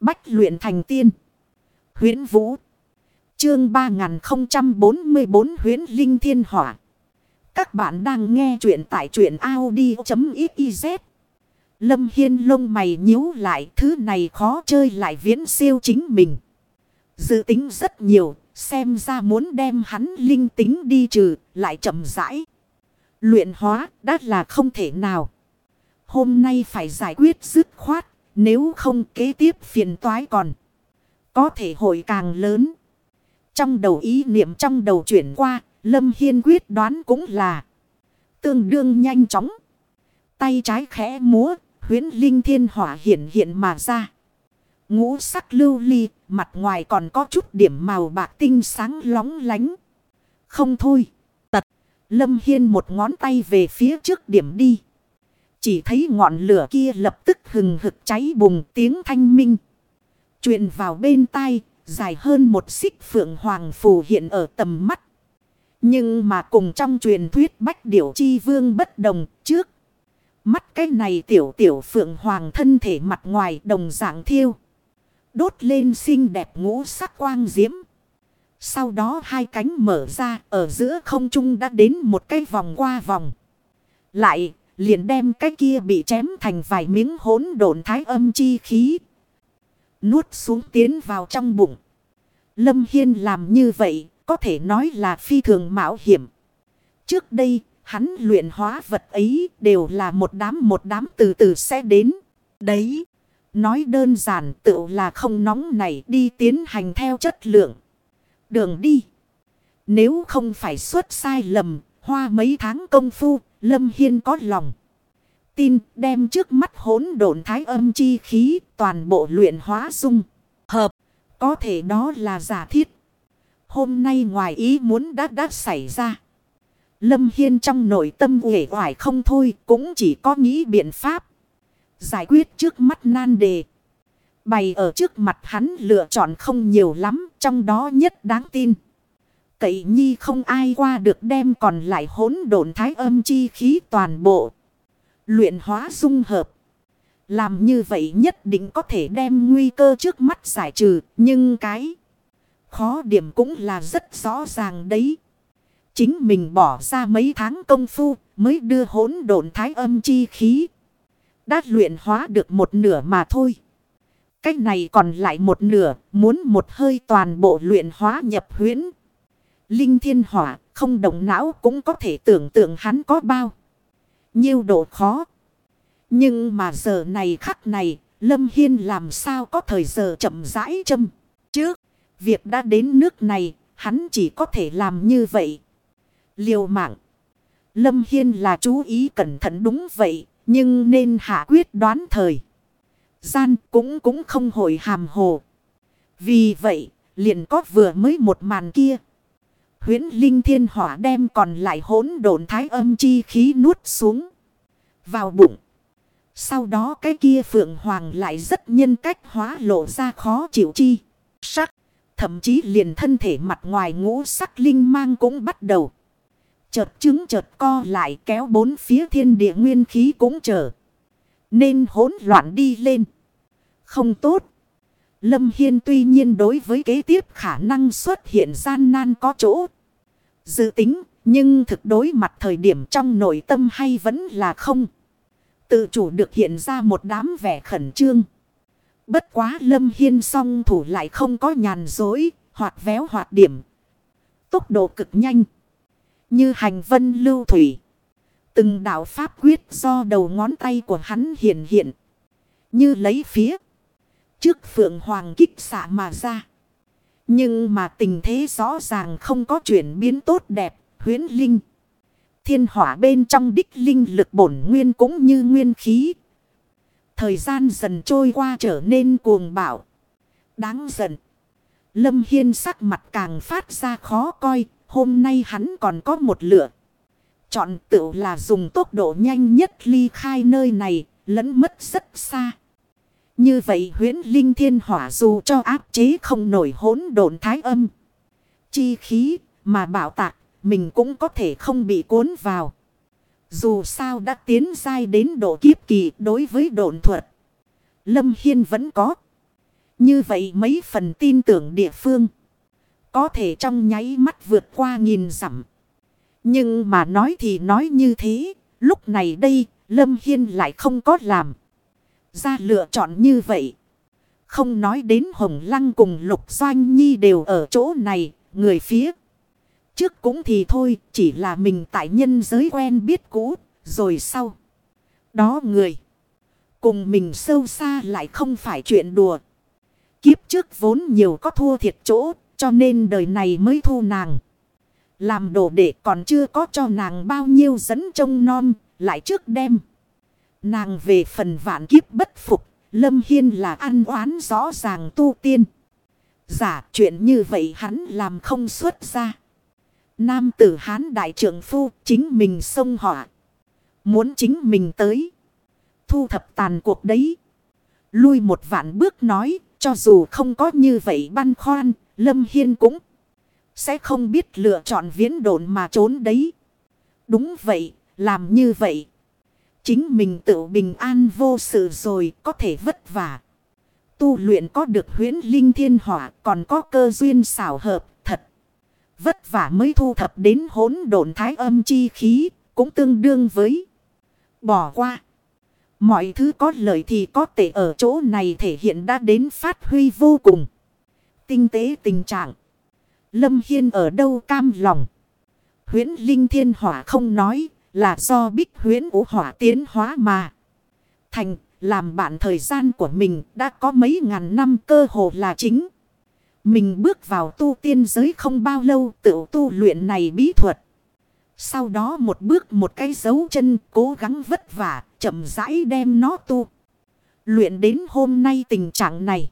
Bách luyện thành tiên. huyễn Vũ. Chương 3044 huyễn Linh Thiên Hỏa. Các bạn đang nghe truyện tại truyện Audi.xyz. Lâm Hiên lông mày nhíu lại thứ này khó chơi lại viễn siêu chính mình. Dự tính rất nhiều, xem ra muốn đem hắn linh tính đi trừ, lại chậm rãi. Luyện hóa đã là không thể nào. Hôm nay phải giải quyết dứt khoát, nếu không kế tiếp phiền toái còn. Có thể hội càng lớn. Trong đầu ý niệm trong đầu chuyển qua, Lâm Hiên quyết đoán cũng là tương đương nhanh chóng. Tay trái khẽ múa, huyến linh thiên hỏa hiện hiện mà ra. Ngũ sắc lưu ly, mặt ngoài còn có chút điểm màu bạc tinh sáng lóng lánh. Không thôi, tật. Lâm Hiên một ngón tay về phía trước điểm đi. Chỉ thấy ngọn lửa kia lập tức hừng hực cháy bùng tiếng thanh minh. truyền vào bên tai, dài hơn một xích phượng hoàng phù hiện ở tầm mắt. Nhưng mà cùng trong truyền thuyết bách điểu chi vương bất đồng trước. Mắt cái này tiểu tiểu phượng hoàng thân thể mặt ngoài đồng dạng thiêu. Đốt lên xinh đẹp ngũ sắc quang diễm. Sau đó hai cánh mở ra ở giữa không trung đã đến một cái vòng qua vòng. Lại liền đem cái kia bị chém thành vài miếng hỗn độn thái âm chi khí. Nuốt xuống tiến vào trong bụng. Lâm Hiên làm như vậy có thể nói là phi thường mạo hiểm. Trước đây hắn luyện hóa vật ấy đều là một đám một đám từ từ sẽ đến. Đấy. Nói đơn giản tự là không nóng này đi tiến hành theo chất lượng. Đường đi. Nếu không phải xuất sai lầm, hoa mấy tháng công phu, Lâm Hiên có lòng. Tin đem trước mắt hỗn độn thái âm chi khí toàn bộ luyện hóa dung. Hợp. Có thể đó là giả thiết. Hôm nay ngoài ý muốn đã đã xảy ra. Lâm Hiên trong nội tâm uể oải không thôi cũng chỉ có nghĩ biện pháp. Giải quyết trước mắt nan đề. Bày ở trước mặt hắn lựa chọn không nhiều lắm, trong đó nhất đáng tin. Cậy nhi không ai qua được đem còn lại hỗn độn thái âm chi khí toàn bộ. Luyện hóa dung hợp. Làm như vậy nhất định có thể đem nguy cơ trước mắt giải trừ. Nhưng cái khó điểm cũng là rất rõ ràng đấy. Chính mình bỏ ra mấy tháng công phu mới đưa hỗn độn thái âm chi khí. Đã luyện hóa được một nửa mà thôi. Cách này còn lại một nửa, muốn một hơi toàn bộ luyện hóa nhập huyễn. Linh thiên hỏa, không động não cũng có thể tưởng tượng hắn có bao. Nhiêu độ khó. Nhưng mà giờ này khắc này, Lâm Hiên làm sao có thời giờ chậm rãi châm. Trước, việc đã đến nước này, hắn chỉ có thể làm như vậy. Liều mạng. Lâm Hiên là chú ý cẩn thận đúng vậy, nhưng nên hạ quyết đoán thời. Gian cũng cũng không hồi hàm hồ. Vì vậy, liền có vừa mới một màn kia. Huyến Linh Thiên Hỏa đem còn lại hỗn độn thái âm chi khí nuốt xuống. Vào bụng. Sau đó cái kia Phượng Hoàng lại rất nhân cách hóa lộ ra khó chịu chi. Sắc. Thậm chí liền thân thể mặt ngoài ngũ sắc linh mang cũng bắt đầu. Chợt trứng chợt co lại kéo bốn phía thiên địa nguyên khí cũng trở. Nên hỗn loạn đi lên. Không tốt. Lâm Hiên tuy nhiên đối với kế tiếp khả năng xuất hiện gian nan có chỗ. Dự tính, nhưng thực đối mặt thời điểm trong nội tâm hay vẫn là không. Tự chủ được hiện ra một đám vẻ khẩn trương. Bất quá Lâm Hiên song thủ lại không có nhàn dối, hoạt véo hoạt điểm. Tốc độ cực nhanh. Như hành vân lưu thủy. Từng đạo pháp quyết do đầu ngón tay của hắn hiện hiện. Như lấy phía. Trước phượng hoàng kích xạ mà ra. Nhưng mà tình thế rõ ràng không có chuyển biến tốt đẹp. Huyến linh. Thiên hỏa bên trong đích linh lực bổn nguyên cũng như nguyên khí. Thời gian dần trôi qua trở nên cuồng bạo. Đáng giận. Lâm Hiên sắc mặt càng phát ra khó coi. Hôm nay hắn còn có một lựa. Chọn tự là dùng tốc độ nhanh nhất ly khai nơi này. Lẫn mất rất xa. Như vậy huyến linh thiên hỏa dù cho áp chế không nổi hỗn độn thái âm. Chi khí mà bảo tạc, mình cũng có thể không bị cuốn vào. Dù sao đã tiến dai đến độ kiếp kỳ đối với độn thuật. Lâm Hiên vẫn có. Như vậy mấy phần tin tưởng địa phương. Có thể trong nháy mắt vượt qua nghìn dặm. Nhưng mà nói thì nói như thế. Lúc này đây, Lâm Hiên lại không có làm. Ra lựa chọn như vậy. Không nói đến Hồng Lăng cùng Lục Doanh Nhi đều ở chỗ này. Người phía. Trước cũng thì thôi. Chỉ là mình tại nhân giới quen biết cũ. Rồi sau. Đó người. Cùng mình sâu xa lại không phải chuyện đùa. Kiếp trước vốn nhiều có thua thiệt chỗ. Cho nên đời này mới thu nàng. Làm đồ đệ còn chưa có cho nàng bao nhiêu dẫn trông non. Lại trước đem. Nàng về phần vạn kiếp bất phục. Lâm Hiên là ăn oán rõ ràng tu tiên. Giả chuyện như vậy hắn làm không xuất ra. Nam tử hán đại trưởng phu chính mình sông họa. Muốn chính mình tới. Thu thập tàn cuộc đấy. Lui một vạn bước nói. Cho dù không có như vậy băn khoan. Lâm Hiên cũng. Sẽ không biết lựa chọn viễn đồn mà trốn đấy. Đúng vậy. Làm như vậy. Chính mình tự bình an vô sự rồi. Có thể vất vả. Tu luyện có được huyến linh thiên hỏa. Còn có cơ duyên xảo hợp. Thật. Vất vả mới thu thập đến hỗn độn thái âm chi khí. Cũng tương đương với. Bỏ qua. Mọi thứ có lợi thì có thể ở chỗ này thể hiện đã đến phát huy vô cùng. Tinh tế tình trạng. Lâm Hiên ở đâu cam lòng. huyễn Linh Thiên Hỏa không nói là do bích huyến ủ hỏa tiến hóa mà. Thành làm bạn thời gian của mình đã có mấy ngàn năm cơ hồ là chính. Mình bước vào tu tiên giới không bao lâu tự tu luyện này bí thuật. Sau đó một bước một cái dấu chân cố gắng vất vả, chậm rãi đem nó tu. Luyện đến hôm nay tình trạng này.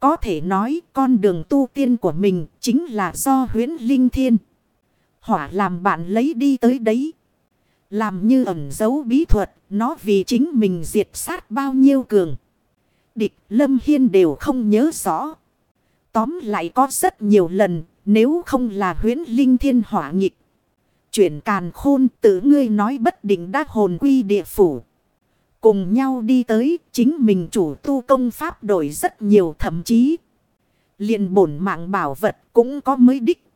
Có thể nói con đường tu tiên của mình chính là do huyến linh thiên. Hỏa làm bạn lấy đi tới đấy. Làm như ẩn giấu bí thuật, nó vì chính mình diệt sát bao nhiêu cường. Địch Lâm Hiên đều không nhớ rõ. Tóm lại có rất nhiều lần, nếu không là huyến linh thiên hỏa nghịch. Chuyển càn khôn tự ngươi nói bất định đã hồn quy địa phủ. Cùng nhau đi tới chính mình chủ tu công pháp đổi rất nhiều thậm chí. liền bổn mạng bảo vật cũng có mới đích.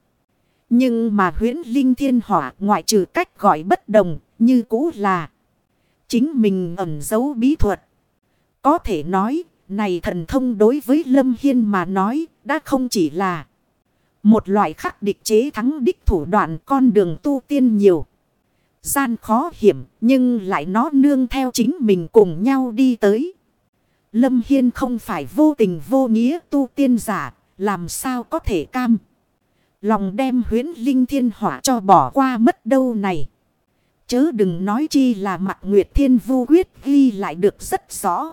Nhưng mà huyến linh thiên hỏa ngoại trừ cách gọi bất đồng như cũ là. Chính mình ẩn giấu bí thuật. Có thể nói này thần thông đối với Lâm Hiên mà nói đã không chỉ là. Một loại khắc địch chế thắng đích thủ đoạn con đường tu tiên nhiều. Gian khó hiểm nhưng lại nó nương theo chính mình cùng nhau đi tới. Lâm Hiên không phải vô tình vô nghĩa tu tiên giả, làm sao có thể cam. Lòng đem huyến linh thiên hỏa cho bỏ qua mất đâu này. Chớ đừng nói chi là mặt Nguyệt Thiên Vu Quyết ghi lại được rất rõ.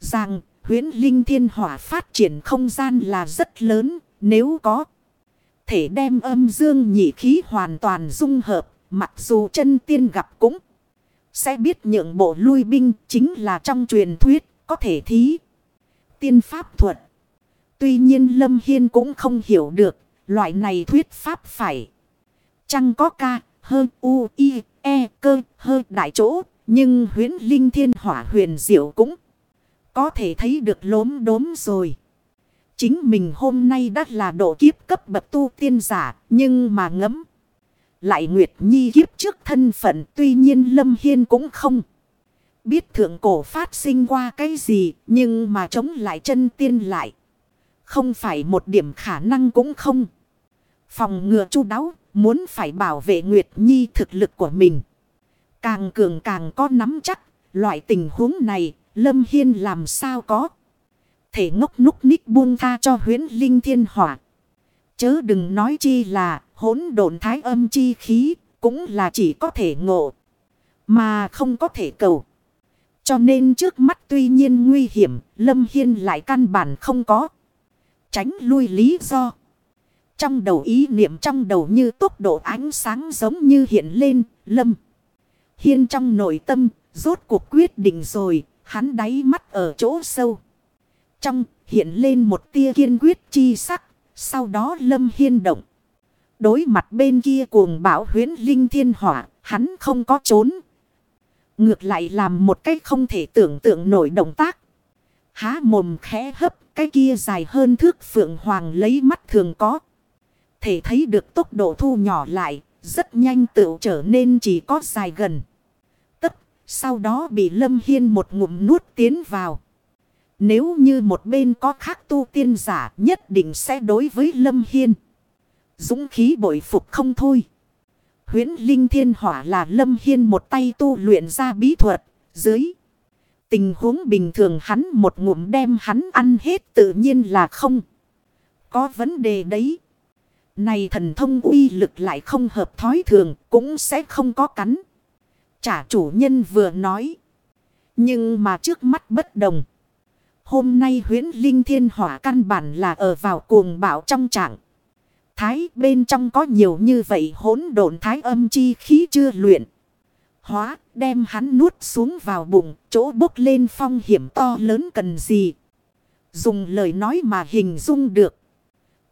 Rằng huyến linh thiên hỏa phát triển không gian là rất lớn nếu có thể đem âm dương nhị khí hoàn toàn dung hợp, mặc dù chân tiên gặp cũng sẽ biết nhượng bộ lui binh chính là trong truyền thuyết, có thể thí. Tiên pháp thuật. Tuy nhiên Lâm Hiên cũng không hiểu được, loại này thuyết pháp phải. Chăng có ca, hơn u, i, e, cơ, hơn đại chỗ, nhưng huyến linh thiên hỏa huyền diệu cũng có thể thấy được lốm đốm rồi. Chính mình hôm nay đã là độ kiếp cấp bậc tu tiên giả, nhưng mà ngấm. Lại Nguyệt Nhi kiếp trước thân phận tuy nhiên Lâm Hiên cũng không. Biết thượng cổ phát sinh qua cái gì, nhưng mà chống lại chân tiên lại. Không phải một điểm khả năng cũng không. Phòng ngừa chu đáo, muốn phải bảo vệ Nguyệt Nhi thực lực của mình. Càng cường càng có nắm chắc, loại tình huống này, Lâm Hiên làm sao có thể ngốc núc ních buông tha cho huyến linh thiên hỏa. Chớ đừng nói chi là hỗn độn thái âm chi khí cũng là chỉ có thể ngộ mà không có thể cầu. Cho nên trước mắt tuy nhiên nguy hiểm Lâm Hiên lại căn bản không có tránh lui lý do. Trong đầu ý niệm trong đầu như tốc độ ánh sáng giống như hiện lên, Lâm. Hiên trong nội tâm, rốt cuộc quyết định rồi, hắn đáy mắt ở chỗ sâu. Trong, hiện lên một tia kiên quyết chi sắc. Sau đó lâm hiên động. Đối mặt bên kia cuồng bão huyến linh thiên hỏa. Hắn không có trốn. Ngược lại làm một cách không thể tưởng tượng nổi động tác. Há mồm khẽ hấp. cái kia dài hơn thước phượng hoàng lấy mắt thường có. Thể thấy được tốc độ thu nhỏ lại, rất nhanh tựu trở nên chỉ có dài gần. Tất, sau đó bị Lâm Hiên một ngụm nuốt tiến vào. Nếu như một bên có khác tu tiên giả nhất định sẽ đối với Lâm Hiên. Dũng khí bội phục không thôi. Huyến Linh Thiên Hỏa là Lâm Hiên một tay tu luyện ra bí thuật. Dưới tình huống bình thường hắn một ngụm đem hắn ăn hết tự nhiên là không. Có vấn đề đấy. Này thần thông uy lực lại không hợp thói thường, cũng sẽ không có cắn. Trả chủ nhân vừa nói. Nhưng mà trước mắt bất đồng. Hôm nay huyễn linh thiên hỏa căn bản là ở vào cuồng bạo trong trạng. Thái bên trong có nhiều như vậy hỗn độn thái âm chi khí chưa luyện. Hóa đem hắn nuốt xuống vào bụng, chỗ bốc lên phong hiểm to lớn cần gì. Dùng lời nói mà hình dung được.